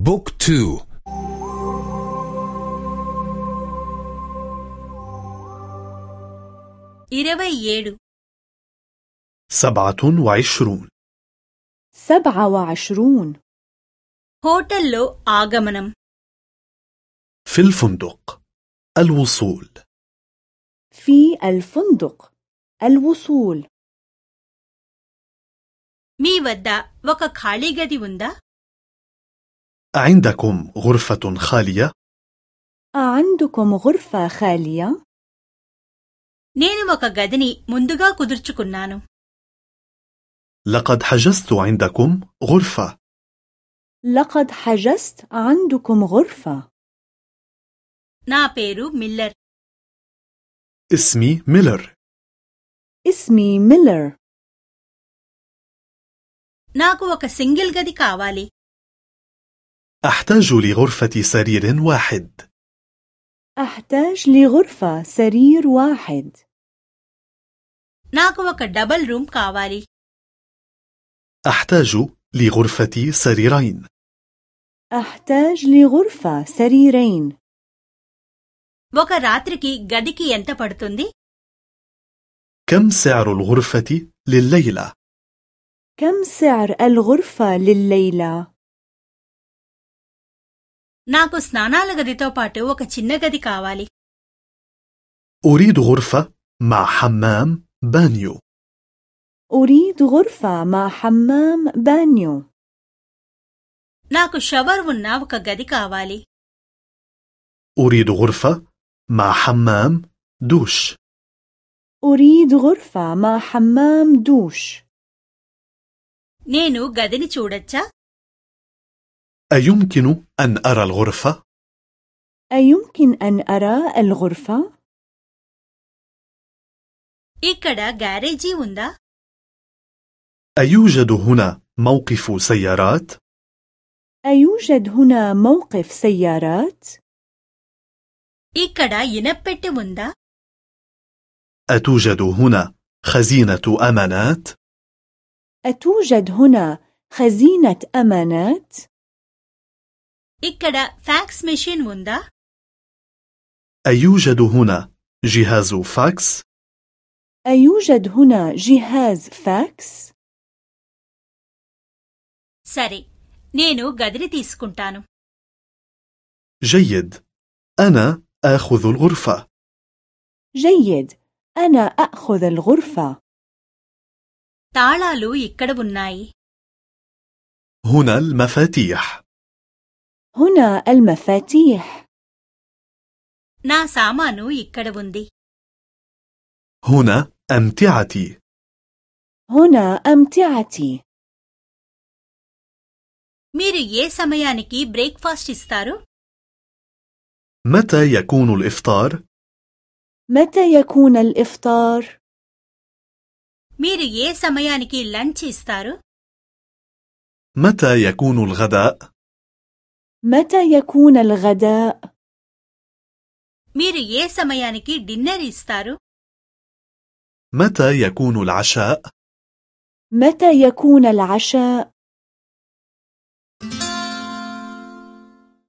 بوك تو ఇరవై ఏడు سبعة وعشرون سبعة وعشرون హోటల్లో ఆగమనం في الفندق الوصول في الفندق الوصول మీ వద్ద ఒక ఖాళీ గది ఉందా عندكم غرفة خالية؟ أعندكم غرفة خالية؟ నేను ఒక గదిని ముందుగా కుదుర్చుకున్నాను لقد حجزت عندكم غرفة لقد حجزت عندكم غرفة నా పేరు మిల్లర్ اسمي ميلر اسمي ميلر నాకు ఒక సింగిల్ గది కావాలి أحتاج لغرفة سرير واحد أحتاج لغرفة سرير واحد నాకు ఒక డబల్ రూమ్ కావాలి أحتاج لغرفة سريرين أحتاج لغرفة سريرين ఒక రాత్రికి గదికి ఎంత పడుతుంది كم سعر الغرفة لليلة؟ كم سعر الغرفة لليلة؟ నాకు స్నానాల గదితో పాటు ఒక చిన్న గది కావాలి أريد غرفة مع حمام بانيو أريد غرفة مع حمام بانيو నాకు షవర్ ఉన్న ఒక గది కావాలి أريد غرفة مع حمام دوش أريد غرفة مع حمام دوش నేను గదిని చూడొచ్చా أيمكن أن أرى الغرفة؟ أيمكن أن أرى الغرفة؟ ఇక్కడ గ్యారేజీ ఉందా أيوجد هنا موقف سيارات؟ أيوجد هنا موقف سيارات؟ ఇక్కడ ఇనప్పెట్టె ఉందా أتوجد هنا خزينة أمانات؟ أتوجد هنا خزينة أمانات؟ ఇక్కడ ఫ్యాక్స్ మెషిన్ ఉందా أيوجد هنا جهاز فاكس؟ أيوجد هنا جهاز فاكس؟ సరే నేను గదిని తీసుకుంటాను جيد أنا آخذ الغرفة جيد أنا أخذ الغرفة తాళాలు ఇక్కడ ఉన్నాయి هنا المفاتيح هنا المفاتيح నా సామాను ఇక్కడ ఉంది هنا أمتعتي هنا أمتعتي మీరు ఏ సమయానికి బ్రేక్ఫాస్ట్ ఇస్తారు متى يكون الإفطار؟ متى يكون الإفطار؟ మీరు ఏ సమయానికి లంచ్ ఇస్తారు متى يكون الغداء؟ متى يكون الغداء؟ మీరు ఏ సమయానికి డిన్నర్ ఇస్తారు متى يكون العشاء؟ متى يكون العشاء؟